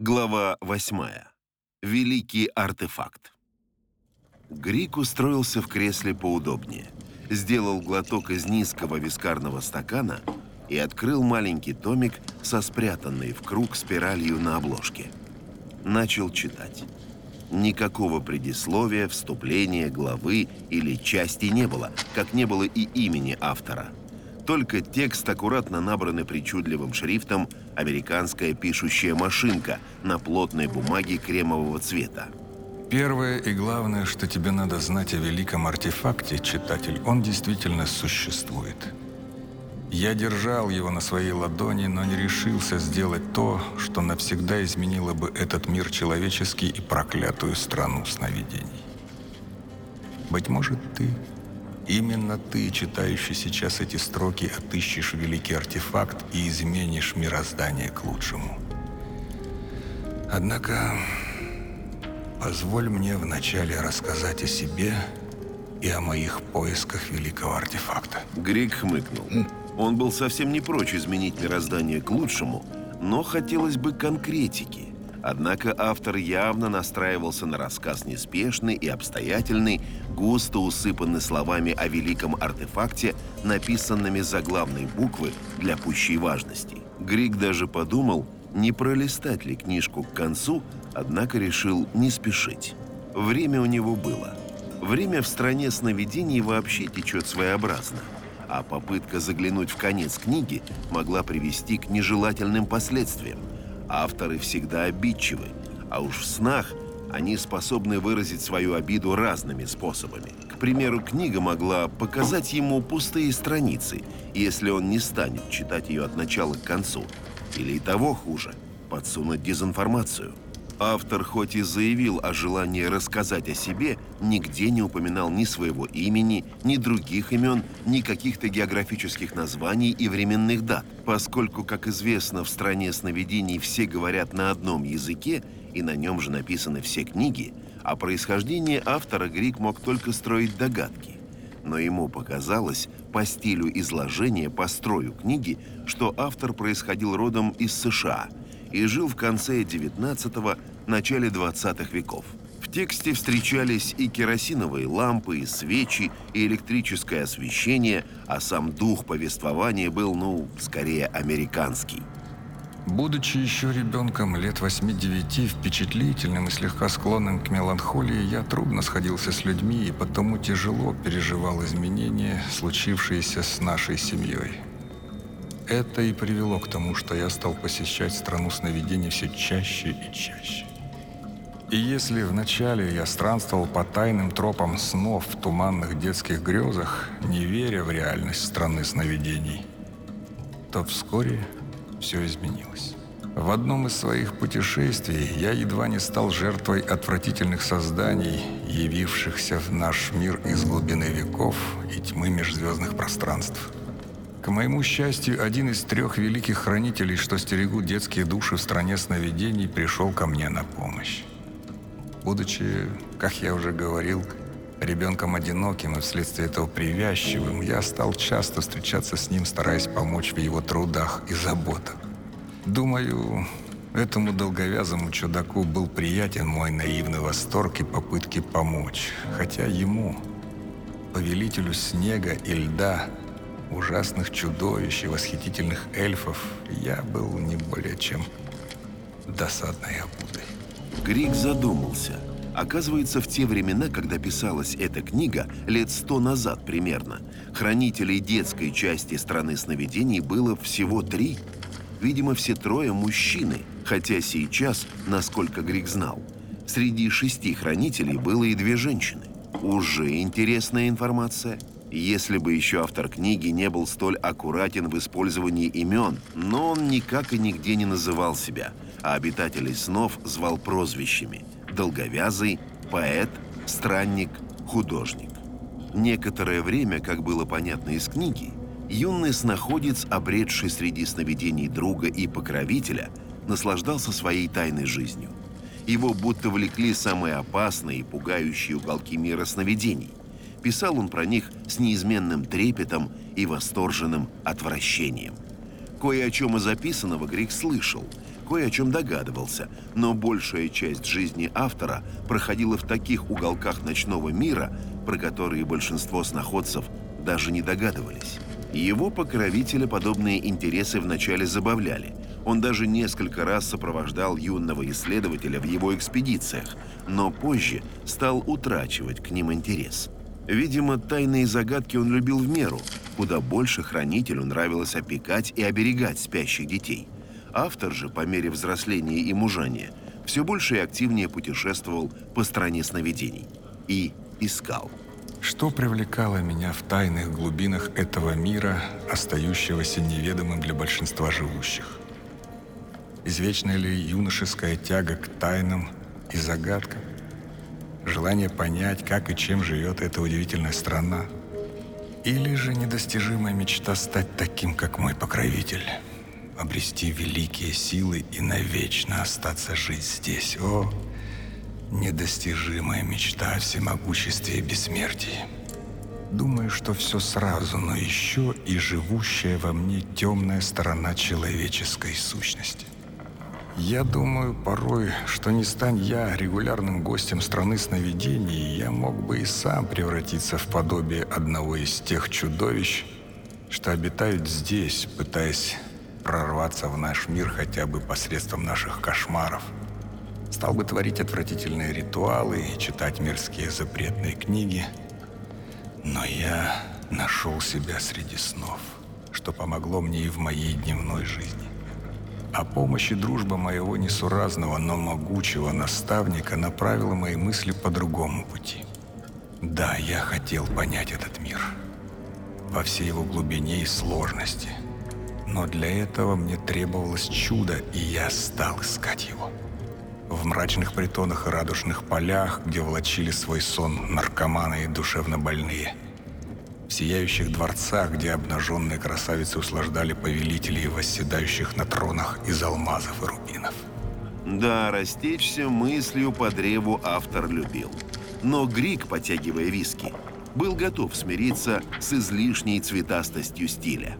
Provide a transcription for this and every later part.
Глава 8. Великий артефакт. Грик устроился в кресле поудобнее, сделал глоток из низкого вискарного стакана и открыл маленький томик со спрятанной в круг спиралью на обложке. Начал читать. Никакого предисловия, вступления, главы или части не было, как не было и имени автора – только текст, аккуратно набранный причудливым шрифтом «Американская пишущая машинка» на плотной бумаге кремового цвета. Первое и главное, что тебе надо знать о великом артефакте, читатель, он действительно существует. Я держал его на своей ладони, но не решился сделать то, что навсегда изменило бы этот мир человеческий и проклятую страну сновидений. Быть может, ты Именно ты, читающий сейчас эти строки, отыщешь великий артефакт и изменишь мироздание к лучшему. Однако, позволь мне вначале рассказать о себе и о моих поисках великого артефакта. Грик хмыкнул. Он был совсем не прочь изменить мироздание к лучшему, но хотелось бы конкретики. Однако автор явно настраивался на рассказ неспешный и обстоятельный, густо усыпанный словами о великом артефакте, написанными заглавной буквы для пущей важности. Грик даже подумал, не пролистать ли книжку к концу, однако решил не спешить. Время у него было. Время в стране сновидений вообще течет своеобразно, а попытка заглянуть в конец книги могла привести к нежелательным последствиям – Авторы всегда обидчивы, а уж в снах они способны выразить свою обиду разными способами. К примеру, книга могла показать ему пустые страницы, если он не станет читать ее от начала к концу. Или и того хуже – подсунуть дезинформацию – Автор хоть и заявил о желании рассказать о себе, нигде не упоминал ни своего имени, ни других имен, ни каких-то географических названий и временных дат, поскольку, как известно, в стране сновидений все говорят на одном языке, и на нем же написаны все книги, о происхождении автора Грик мог только строить догадки. Но ему показалось по стилю изложения, по строю книги, что автор происходил родом из США – и жил в конце 19-го, начале 20-х веков. В тексте встречались и керосиновые лампы, и свечи, и электрическое освещение, а сам дух повествования был, ну, скорее американский. Будучи еще ребенком лет 8-9, впечатлительным и слегка склонным к меланхолии, я трудно сходился с людьми и потому тяжело переживал изменения, случившиеся с нашей семьей. Это и привело к тому, что я стал посещать страну сновидений все чаще и чаще. И если вначале я странствовал по тайным тропам снов в туманных детских грезах, не веря в реальность страны сновидений, то вскоре все изменилось. В одном из своих путешествий я едва не стал жертвой отвратительных созданий, явившихся в наш мир из глубины веков и тьмы межзвездных пространств – к моему счастью, один из трех великих хранителей, что стерегут детские души в стране сновидений, пришел ко мне на помощь. Будучи, как я уже говорил, ребенком одиноким и вследствие этого привязчивым, я стал часто встречаться с ним, стараясь помочь в его трудах и заботах. Думаю, этому долговязому чудаку был приятен мой наивный восторг и попытки помочь, хотя ему, повелителю снега и льда, ужасных чудовищ и восхитительных эльфов я был не более чем досадной обудой. Грик задумался. Оказывается, в те времена, когда писалась эта книга, лет сто назад примерно, хранителей детской части страны сновидений было всего три. Видимо, все трое мужчины, хотя сейчас, насколько Грик знал, среди шести хранителей было и две женщины. Уже интересная информация – если бы еще автор книги не был столь аккуратен в использовании имен, но он никак и нигде не называл себя, а обитателей снов звал прозвищами «долговязый», «поэт», «странник», «художник». Некоторое время, как было понятно из книги, юный снаходец, обретший среди сновидений друга и покровителя, наслаждался своей тайной жизнью. Его будто влекли самые опасные и пугающие уголки мира сновидений – Писал он про них с неизменным трепетом и восторженным отвращением. Кое о чем из записанного Грик слышал, кое о чем догадывался, но большая часть жизни автора проходила в таких уголках ночного мира, про которые большинство сноходцев даже не догадывались. Его покровителя подобные интересы вначале забавляли. Он даже несколько раз сопровождал юного исследователя в его экспедициях, но позже стал утрачивать к ним интерес. Видимо, тайные загадки он любил в меру, куда больше хранителю нравилось опекать и оберегать спящих детей. Автор же, по мере взросления и мужания, все больше и активнее путешествовал по стране сновидений. И искал. Что привлекало меня в тайных глубинах этого мира, остающегося неведомым для большинства живущих? Извечная ли юношеская тяга к тайнам и загадкам? Желание понять, как и чем живет эта удивительная страна? Или же недостижимая мечта стать таким, как мой покровитель? Обрести великие силы и навечно остаться жить здесь? О, Недостижимая мечта о всемогуществе и бессмертии. Думаю, что все сразу, но еще и живущая во мне темная сторона человеческой сущности. Я думаю порой, что не стань я регулярным гостем страны сновидений, я мог бы и сам превратиться в подобие одного из тех чудовищ, что обитают здесь, пытаясь прорваться в наш мир хотя бы посредством наших кошмаров – Стал бы творить отвратительные ритуалы и читать мерзкие запретные книги. Но я нашел себя среди снов, что помогло мне и в моей дневной жизни. А помощь и дружба моего несуразного, но могучего наставника направила мои мысли по другому пути. Да, я хотел понять этот мир во всей его глубине и сложности. Но для этого мне требовалось чудо, и я стал искать его в мрачных притонах и радужных полях, где влачили свой сон наркоманы и душевно больные. В сияющих дворцах, где обнаженные красавицы услаждали повелителей, восседающих на тронах из алмазов и рубинов. Да, растечься мыслью по древу автор любил. Но Грик, потягивая виски, был готов смириться с излишней цветастостью стиля.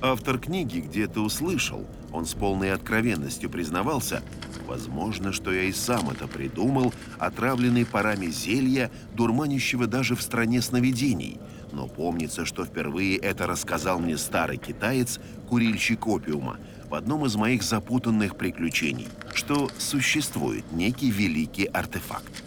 Автор книги где-то услышал, он с полной откровенностью признавался, Возможно, что я и сам это придумал, отравленный парами зелья, дурманящего даже в стране сновидений. Но помнится, что впервые это рассказал мне старый китаец, курильщик опиума, в одном из моих запутанных приключений, что существует некий великий артефакт.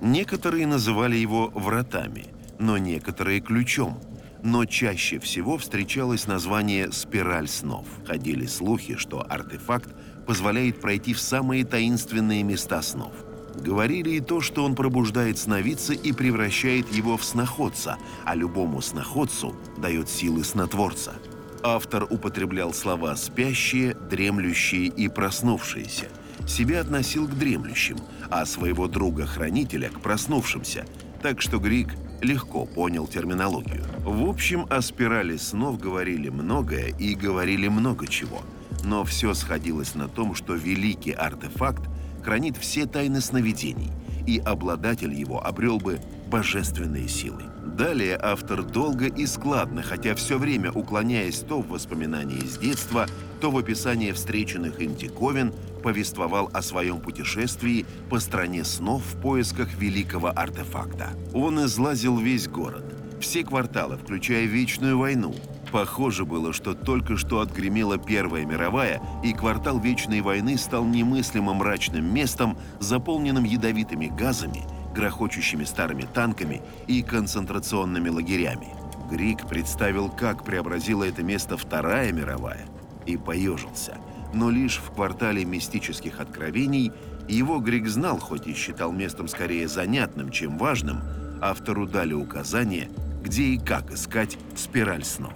Некоторые называли его вратами, но некоторые ключом – но чаще всего встречалось название «спираль снов». Ходили слухи, что артефакт позволяет пройти в самые таинственные места снов. Говорили и то, что он пробуждает сновидца и превращает его в сноходца, а любому сноходцу дает силы снотворца. Автор употреблял слова «спящие», «дремлющие» и «проснувшиеся». Себя относил к дремлющим, а своего друга-хранителя к проснувшимся, так что Грик легко понял терминологию. В общем, о спирали снов говорили многое и говорили много чего – но все сходилось на том, что великий артефакт хранит все тайны сновидений, и обладатель его обрел бы божественные силы. Далее автор долго и складно, хотя все время уклоняясь то в воспоминания из детства, то в описании встреченных им диковин, повествовал о своем путешествии по стране снов в поисках великого артефакта. Он излазил весь город, все кварталы, включая Вечную войну, Похоже было, что только что отгремела Первая мировая, и квартал Вечной войны стал немыслимо мрачным местом, заполненным ядовитыми газами, грохочущими старыми танками и концентрационными лагерями. Грик представил, как преобразила это место Вторая мировая, и поежился. Но лишь в квартале мистических откровений его Грик знал, хоть и считал местом скорее занятным, чем важным, автору дали указание, где и как искать спираль снов.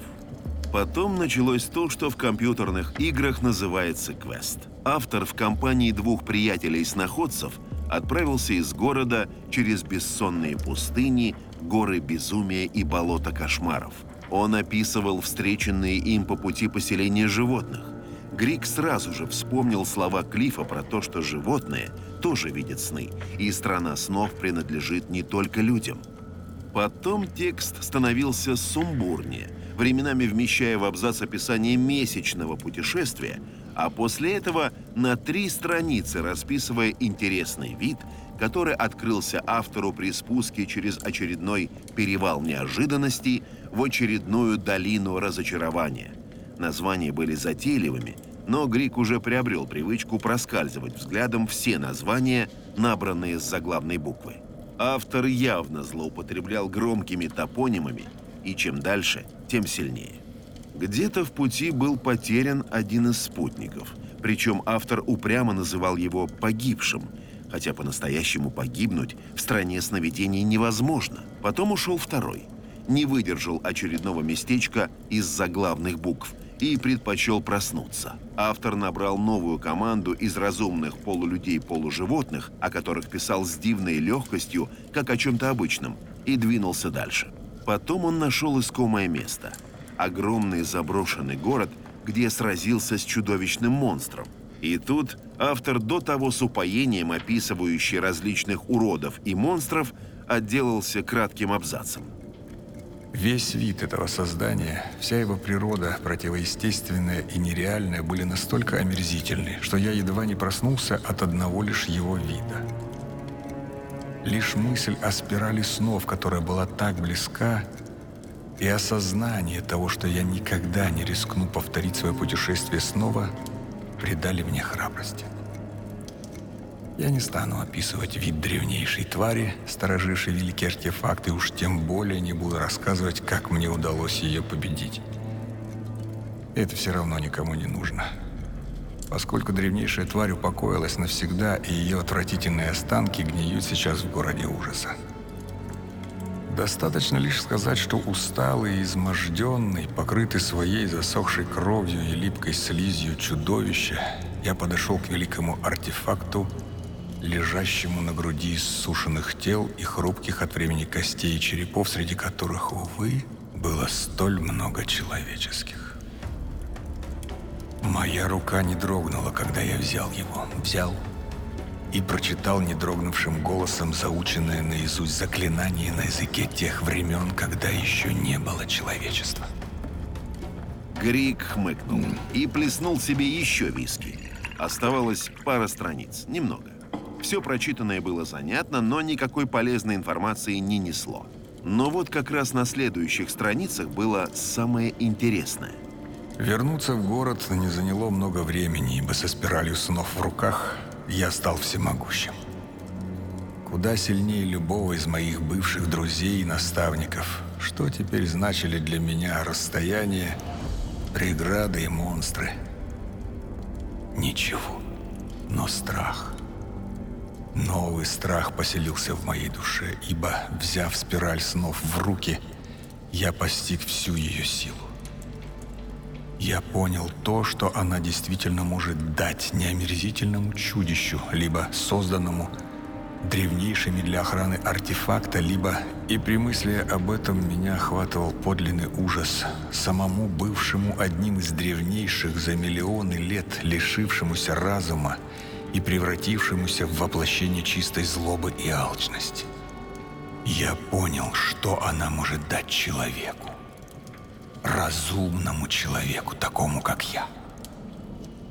Потом началось то, что в компьютерных играх называется квест. Автор в компании двух приятелей-сноходцев отправился из города через бессонные пустыни, горы безумия и болота кошмаров. Он описывал встреченные им по пути поселения животных. Грик сразу же вспомнил слова Клифа про то, что животные тоже видят сны, и страна снов принадлежит не только людям. Потом текст становился сумбурнее – временами вмещая в абзац описание месячного путешествия, а после этого на три страницы расписывая интересный вид, который открылся автору при спуске через очередной перевал неожиданностей в очередную долину разочарования. Названия были затейливыми, но Грик уже приобрел привычку проскальзывать взглядом все названия, набранные с заглавной буквы. Автор явно злоупотреблял громкими топонимами, и чем дальше, тем сильнее. Где-то в пути был потерян один из спутников, причем автор упрямо называл его погибшим, хотя по-настоящему погибнуть в стране сновидений невозможно. Потом ушел второй, не выдержал очередного местечка из заглавных букв и предпочел проснуться. Автор набрал новую команду из разумных полулюдей-полуживотных, о которых писал с дивной легкостью, как о чем-то обычном, и двинулся дальше. Потом он нашел искомое место – огромный заброшенный город, где сразился с чудовищным монстром. И тут автор, до того с упоением описывающий различных уродов и монстров, отделался кратким абзацем. Весь вид этого создания, вся его природа, противоестественная и нереальная, были настолько омерзительны, что я едва не проснулся от одного лишь его вида. Лишь мысль о спирали снов, которая была так близка, и осознание того, что я никогда не рискну повторить свое путешествие снова, придали мне храбрости. Я не стану описывать вид древнейшей твари, сторожившей великие артефакты, уж тем более не буду рассказывать, как мне удалось ее победить. Это все равно никому не нужно. Поскольку древнейшая тварь упокоилась навсегда, и ее отвратительные останки гниют сейчас в городе ужаса. Достаточно лишь сказать, что усталый и изможденный, покрытый своей засохшей кровью и липкой слизью чудовища, я подошел к великому артефакту, лежащему на груди иссушенных тел и хрупких от времени костей и черепов, среди которых, увы, было столь много человеческих. Моя рука не дрогнула, когда я взял его. Взял и прочитал недрогнувшим голосом заученное наизусть заклинание на языке тех времен, когда еще не было человечества. Грик хмыкнул и плеснул себе еще виски. Оставалось пара страниц, немного. Все прочитанное было занятно, но никакой полезной информации не несло. Но вот как раз на следующих страницах было самое интересное. Вернуться в город не заняло много времени, ибо со спиралью снов в руках я стал всемогущим. Куда сильнее любого из моих бывших друзей и наставников, что теперь значили для меня расстояние, преграды и монстры. Ничего, но страх. Новый страх поселился в моей душе, ибо, взяв спираль снов в руки, я постиг всю ее силу. Я понял то, что она действительно может дать неомерзительному чудищу, либо созданному древнейшими для охраны артефакта, либо и при мысли об этом меня охватывал подлинный ужас, самому бывшему одним из древнейших за миллионы лет лишившемуся разума и превратившемуся в воплощение чистой злобы и алчности. Я понял, что она может дать человеку разумному человеку, такому как я.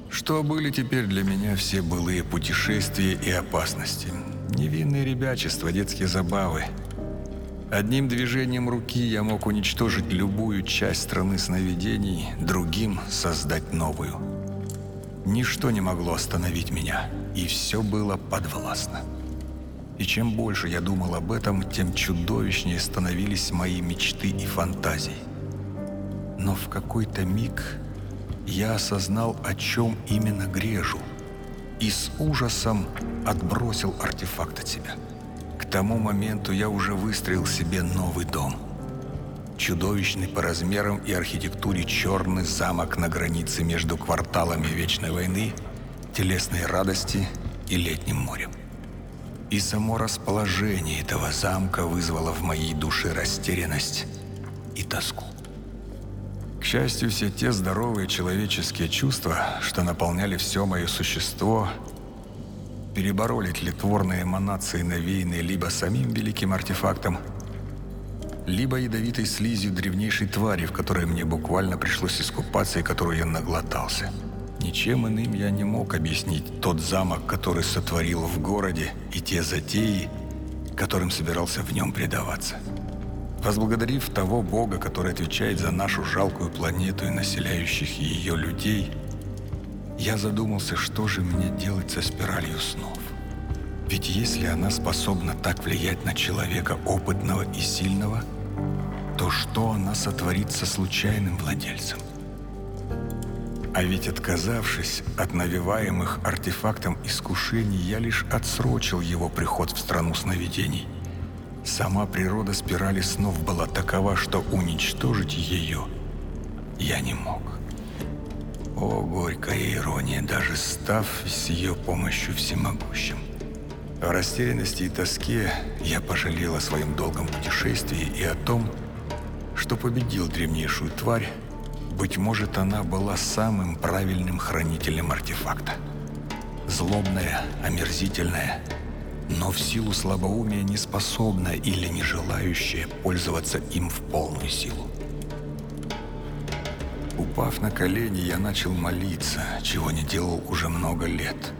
Что были теперь для меня все былые путешествия и опасности? Невинные ребячества, детские забавы. Одним движением руки я мог уничтожить любую часть страны сновидений, другим — создать новую. Ничто не могло остановить меня, и все было подвластно. И чем больше я думал об этом, тем чудовищнее становились мои мечты и фантазии. Но в какой-то миг я осознал, о чем именно грежу, и с ужасом отбросил артефакт от себя. К тому моменту я уже выстроил себе новый дом. Чудовищный по размерам и архитектуре черный замок на границе между кварталами Вечной войны, телесной радости и летним морем. И само расположение этого замка вызвало в моей душе растерянность и тоску счастью, все те здоровые человеческие чувства, что наполняли все мое существо, перебороли тлетворные эманации, навеянные либо самим великим артефактом, либо ядовитой слизью древнейшей твари, в которой мне буквально пришлось искупаться и которую я наглотался. Ничем иным я не мог объяснить тот замок, который сотворил в городе, и те затеи, которым собирался в нем предаваться. Возблагодарив того Бога, который отвечает за нашу жалкую планету и населяющих ее людей, я задумался, что же мне делать со спиралью снов. Ведь если она способна так влиять на человека опытного и сильного, то что она сотворит со случайным владельцем? А ведь отказавшись от навиваемых артефактом искушений, я лишь отсрочил его приход в страну сновидений. Сама природа спирали снов была такова, что уничтожить ее я не мог. О, горькая ирония, даже став с ее помощью всемогущим. В растерянности и тоске я пожалел о своем долгом путешествии и о том, что победил древнейшую тварь, быть может, она была самым правильным хранителем артефакта. Злобная, омерзительная, но в силу слабоумия не способная или не желающая пользоваться им в полную силу. Упав на колени, я начал молиться, чего не делал уже много лет.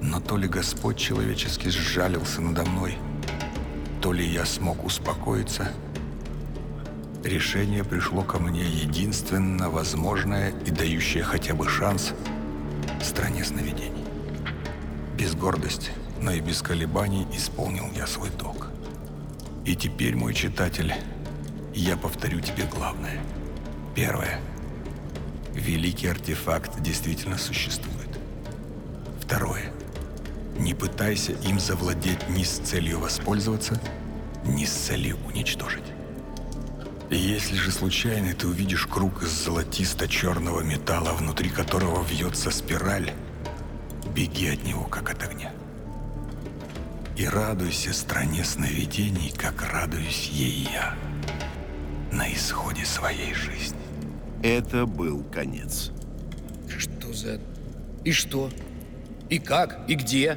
Но то ли Господь человечески сжалился надо мной, то ли я смог успокоиться – Решение пришло ко мне единственно возможное и дающее хотя бы шанс стране сновидений. Без гордости, и без колебаний исполнил я свой долг. И теперь, мой читатель, я повторю тебе главное. Первое. Великий артефакт действительно существует. Второе. Не пытайся им завладеть ни с целью воспользоваться, ни с целью уничтожить. Если же случайно ты увидишь круг из золотисто-черного металла, внутри которого вьется спираль, беги от него, как от огня. И радуйся стране сновидений, как радуюсь ей я на исходе своей жизни. Это был конец. Что за... И что? И как? И где?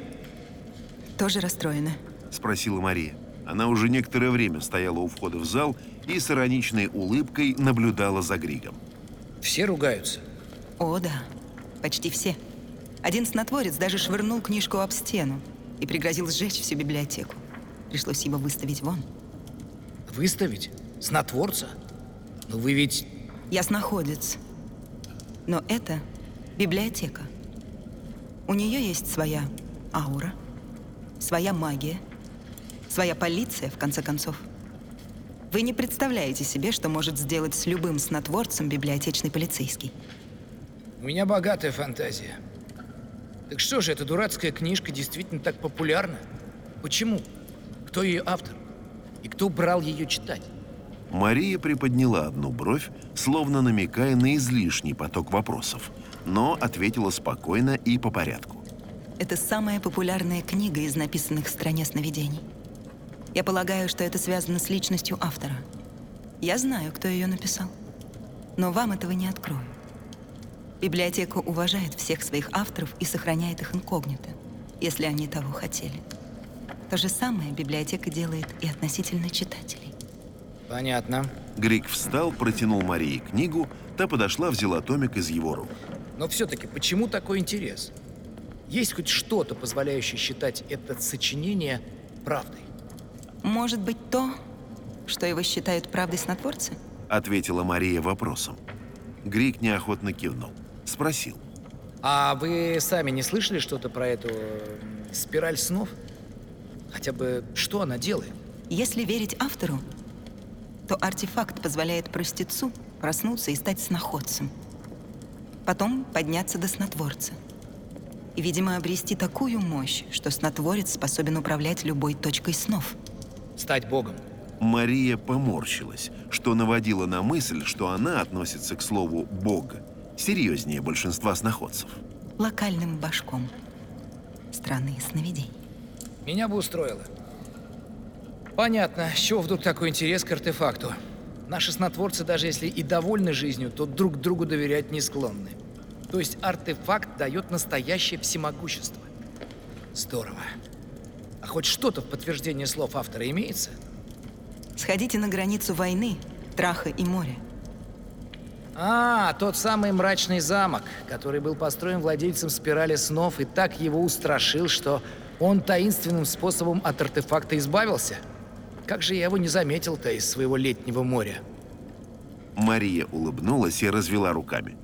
Тоже расстроена. Спросила Мария. Она уже некоторое время стояла у входа в зал и с ироничной улыбкой наблюдала за Григом. Все ругаются? О, да. Почти все. Один снотворец даже швырнул книжку об стену и пригрозил сжечь всю библиотеку. Пришлось его выставить вон. Выставить? Снотворца? Но вы ведь... Я снаходец. Но это библиотека. У нее есть своя аура, своя магия — Своя полиция, в конце концов. Вы не представляете себе, что может сделать с любым снотворцем библиотечный полицейский. У меня богатая фантазия. Так что же, эта дурацкая книжка действительно так популярна? Почему? Кто ее автор? И кто брал ее читать? Мария приподняла одну бровь, словно намекая на излишний поток вопросов, но ответила спокойно и по порядку. Это самая популярная книга из написанных в «Стране сновидений». Я полагаю, что это связано с личностью автора. Я знаю, кто ее написал. Но вам этого не открою. Библиотека уважает всех своих авторов и сохраняет их инкогнито, если они того хотели. То же самое библиотека делает и относительно читателей. Понятно. Грик встал, протянул Марии книгу, та подошла, взяла томик из его рук. Но все-таки почему такой интерес? Есть хоть что-то, позволяющее считать это сочинение правдой? Может быть, то, что его считают правдой снотворцы? Ответила Мария вопросом. Грик неохотно кивнул. Спросил. А вы сами не слышали что-то про эту спираль снов? Хотя бы что она делает? Если верить автору, то артефакт позволяет простецу проснуться и стать сноходцем. Потом подняться до снотворца. И, видимо, обрести такую мощь, что снотворец способен управлять любой точкой снов стать богом. Мария поморщилась, что наводило на мысль, что она относится к слову «бог» серьезнее большинства сноходцев. Локальным башком страны сновидений. Меня бы устроило. Понятно, с чего вдруг такой интерес к артефакту. Наши снотворцы, даже если и довольны жизнью, то друг другу доверять не склонны. То есть артефакт дает настоящее всемогущество. Здорово. А хоть что-то в подтверждение слов автора имеется? Сходите на границу войны, траха и моря. А, тот самый мрачный замок, который был построен владельцем спирали снов и так его устрашил, что он таинственным способом от артефакта избавился. Как же я его не заметил-то из своего летнего моря? Мария улыбнулась и развела руками.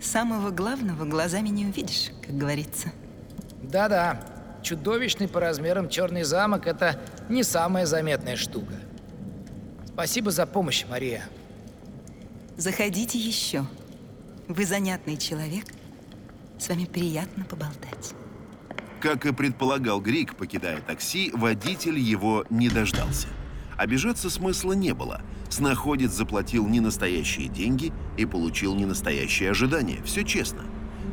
Самого главного глазами не увидишь, как говорится. Да-да, чудовищный по размерам черный замок – это не самая заметная штука. Спасибо за помощь, Мария. Заходите еще. Вы занятный человек. С вами приятно поболтать. Как и предполагал Грик, покидая такси, водитель его не дождался. Обижаться смысла не было. Снаходец заплатил не настоящие деньги и получил не настоящее ожидание. Все честно.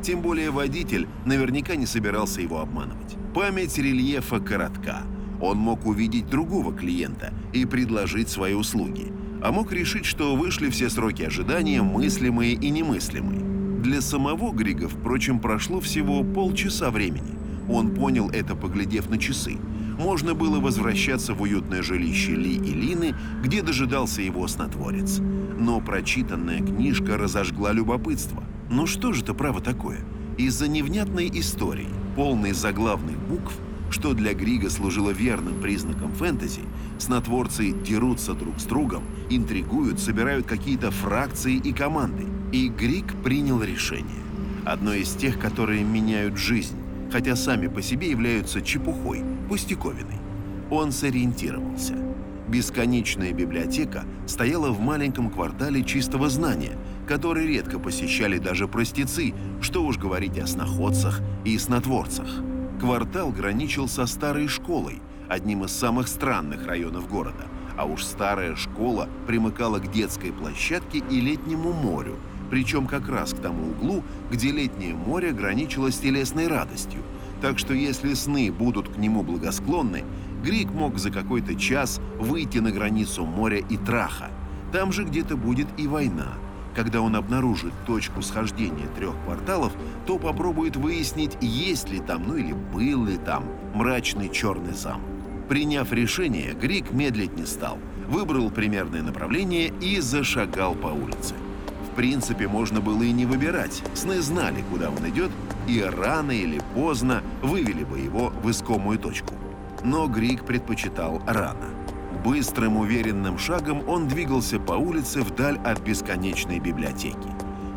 Тем более водитель наверняка не собирался его обманывать. Память рельефа коротка. Он мог увидеть другого клиента и предложить свои услуги. А мог решить, что вышли все сроки ожидания, мыслимые и немыслимые. Для самого Грига, впрочем, прошло всего полчаса времени. Он понял это, поглядев на часы. Можно было возвращаться в уютное жилище Ли и Лины, где дожидался его снотворец. Но прочитанная книжка разожгла любопытство. Ну что же это право такое? Из-за невнятной истории, полной заглавных букв, что для Грига служило верным признаком фэнтези, снотворцы дерутся друг с другом, интригуют, собирают какие-то фракции и команды. И Григ принял решение. Одно из тех, которые меняют жизнь, хотя сами по себе являются чепухой, пустяковиной. Он сориентировался. Бесконечная библиотека стояла в маленьком квартале чистого знания, который редко посещали даже простецы, что уж говорить о сноходцах и снотворцах. Квартал граничил со старой школой, одним из самых странных районов города, а уж старая школа примыкала к детской площадке и летнему морю, причем как раз к тому углу, где летнее море граничило с телесной радостью. Так что если сны будут к нему благосклонны, Грик мог за какой-то час выйти на границу моря и траха. Там же где-то будет и война. Когда он обнаружит точку схождения трех кварталов, то попробует выяснить, есть ли там, ну или был ли там, мрачный черный замок. Приняв решение, Грик медлить не стал, выбрал примерное направление и зашагал по улице. В принципе, можно было и не выбирать. Сны знали, куда он идет, и рано или поздно вывели бы его в искомую точку. Но Грик предпочитал рано. Быстрым, уверенным шагом он двигался по улице вдаль от бесконечной библиотеки.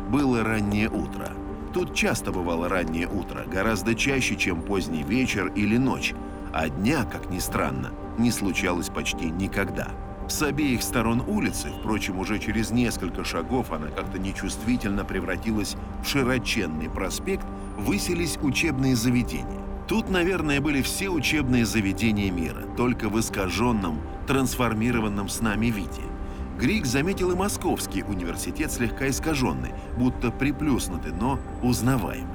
Было раннее утро. Тут часто бывало раннее утро, гораздо чаще, чем поздний вечер или ночь, а дня, как ни странно, не случалось почти никогда. С обеих сторон улицы, впрочем, уже через несколько шагов она как-то нечувствительно превратилась в широченный проспект, высились учебные заведения. Тут, наверное, были все учебные заведения мира, только в искаженном, трансформированном с нами виде. Грик заметил и Московский университет слегка искаженный, будто приплюснутый, но узнаваемый.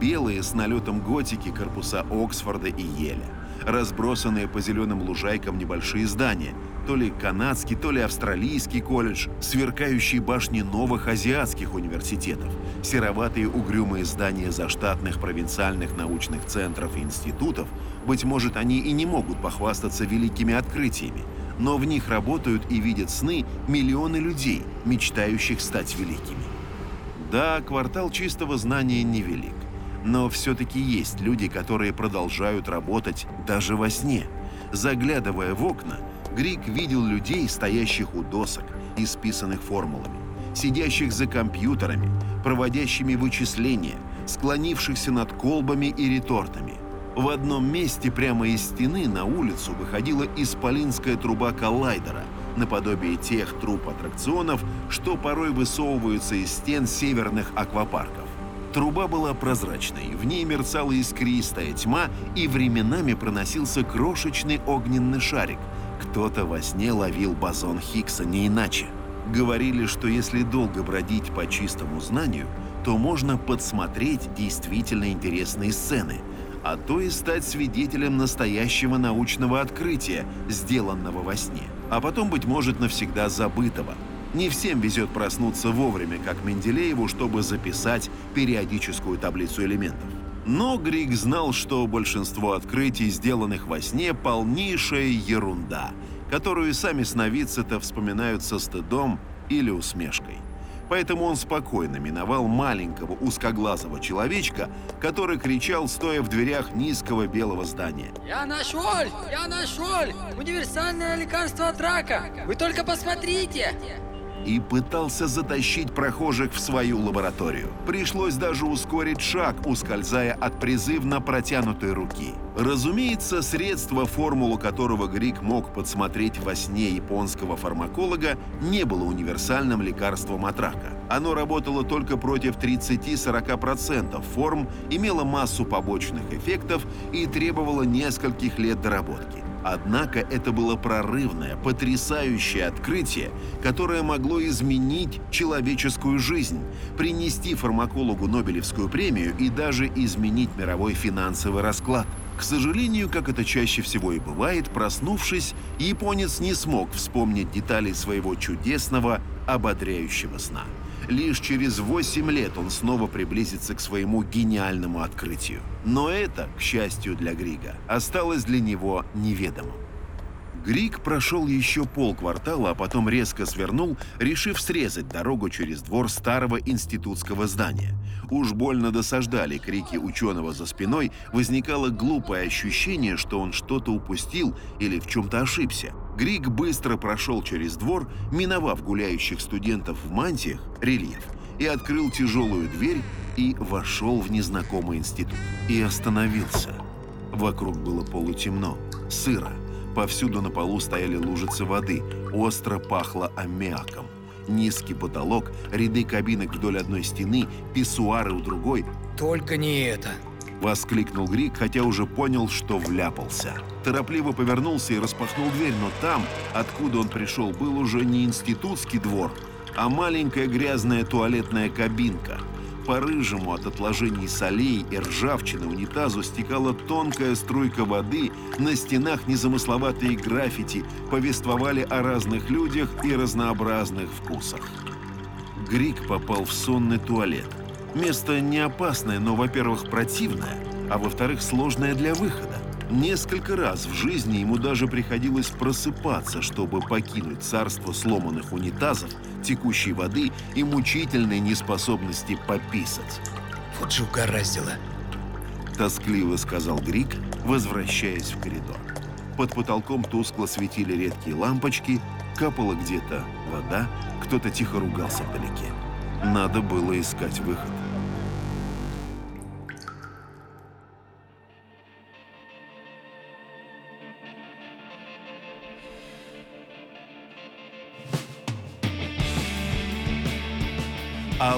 Белые с налетом готики корпуса Оксфорда и Еля, разбросанные по зеленым лужайкам небольшие здания, то ли канадский, то ли австралийский колледж, сверкающие башни новых азиатских университетов, сероватые угрюмые здания заштатных провинциальных научных центров и институтов, быть может, они и не могут похвастаться великими открытиями, но в них работают и видят сны миллионы людей, мечтающих стать великими. Да, квартал чистого знания невелик, но все-таки есть люди, которые продолжают работать даже во сне. Заглядывая в окна, Грик видел людей, стоящих у досок, исписанных формулами, сидящих за компьютерами, проводящими вычисления, склонившихся над колбами и ретортами. В одном месте прямо из стены на улицу выходила исполинская труба коллайдера, наподобие тех труб аттракционов, что порой высовываются из стен северных аквапарков. Труба была прозрачной, в ней мерцала искристая тьма, и временами проносился крошечный огненный шарик. Кто-то во сне ловил бозон Хиггса не иначе. Говорили, что если долго бродить по чистому знанию, то можно подсмотреть действительно интересные сцены, а то и стать свидетелем настоящего научного открытия, сделанного во сне, а потом, быть может, навсегда забытого – не всем везет проснуться вовремя, как Менделееву, чтобы записать периодическую таблицу элементов. Но Григ знал, что большинство открытий, сделанных во сне, полнейшая ерунда, которую сами сновидцы-то вспоминают со стыдом или усмешкой. Поэтому он спокойно миновал маленького узкоглазого человечка, который кричал, стоя в дверях низкого белого здания. Я нашел! Я нашел! Универсальное лекарство от рака! Вы только посмотрите! И пытался затащить прохожих в свою лабораторию. Пришлось даже ускорить шаг, ускользая от призывно протянутой руки. Разумеется, средство, формулу которого Грик мог подсмотреть во сне японского фармаколога, не было универсальным лекарством от рака. Оно работало только против 30-40% форм, имело массу побочных эффектов и требовало нескольких лет доработки. Однако это было прорывное, потрясающее открытие, которое могло изменить человеческую жизнь, принести фармакологу Нобелевскую премию и даже изменить мировой финансовый расклад. К сожалению, как это чаще всего и бывает, проснувшись, японец не смог вспомнить детали своего чудесного, ободряющего сна. Лишь через 8 лет он снова приблизится к своему гениальному открытию. Но это, к счастью для Грига, осталось для него неведомым. Григ прошел еще полквартала, а потом резко свернул, решив срезать дорогу через двор старого институтского здания. Уж больно досаждали крики ученого за спиной, возникало глупое ощущение, что он что-то упустил или в чем-то ошибся. Григ быстро прошел через двор, миновав гуляющих студентов в мантиях, рельеф, и открыл тяжелую дверь и вошел в незнакомый институт. И остановился. Вокруг было полутемно, сыро. Повсюду на полу стояли лужицы воды, остро пахло аммиаком. Низкий потолок, ряды кабинок вдоль одной стены, писсуары у другой. Только не это. Воскликнул Грик, хотя уже понял, что вляпался. Торопливо повернулся и распахнул дверь, но там, откуда он пришел, был уже не институтский двор, а маленькая грязная туалетная кабинка. По рыжему от отложений солей и ржавчины унитазу стекала тонкая струйка воды, на стенах незамысловатые граффити повествовали о разных людях и разнообразных вкусах. Грик попал в сонный туалет. Место не опасное, но, во-первых, противное, а во-вторых, сложное для выхода. Несколько раз в жизни ему даже приходилось просыпаться, чтобы покинуть царство сломанных унитазов, текущей воды и мучительной неспособности пописать. Вот же угораздило. Тоскливо сказал Грик, возвращаясь в коридор. Под потолком тускло светили редкие лампочки, капала где-то вода, кто-то тихо ругался вдалеке. Надо было искать выход.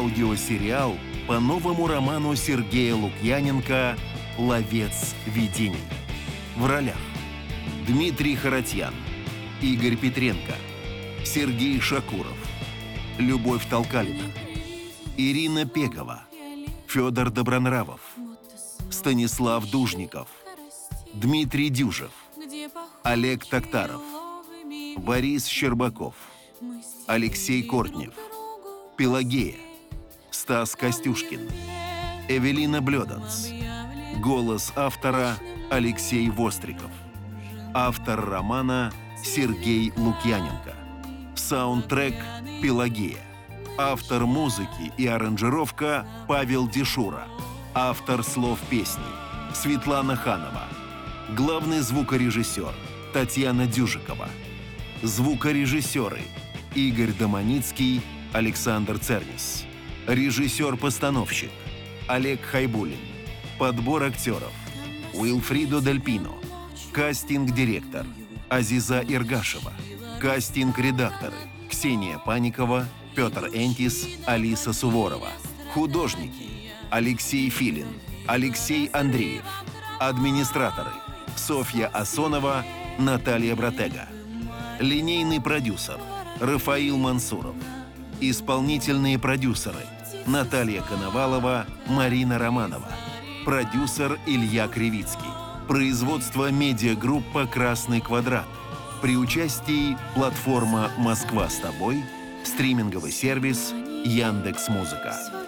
Аудиосериал по новому роману Сергея Лукьяненко «Ловец видений». В ролях Дмитрий Харатьян, Игорь Петренко, Сергей Шакуров, Любовь Толкалина, Ирина Пегова, Федор Добронравов, Станислав Дужников, Дмитрий Дюжев, Олег Токтаров, Борис Щербаков, Алексей Кортнев, Пелагея, Стас Костюшкин, Эвелина Блёданс. Голос автора Алексей Востриков. Автор романа Сергей Лукьяненко. Саундтрек Пелагея. Автор музыки и аранжировка Павел Дешура. Автор слов песни Светлана Ханова. Главный звукорежиссер Татьяна Дюжикова. Звукорежиссеры Игорь Доманицкий, Александр Цернис. Режиссер-постановщик Олег Хайбулин. Подбор актеров Уилфридо Дельпино. Кастинг-директор Азиза Иргашева. Кастинг-редакторы Ксения Паникова, Петр Энтис, Алиса Суворова. Художники Алексей Филин, Алексей Андреев. Администраторы Софья Асонова, Наталья Братега. Линейный продюсер Рафаил Мансуров. Исполнительные продюсеры Наталья Коновалова, Марина Романова. Продюсер Илья Кривицкий. Производство медиагруппа «Красный квадрат». При участии платформа «Москва с тобой», стриминговый сервис Яндекс Музыка.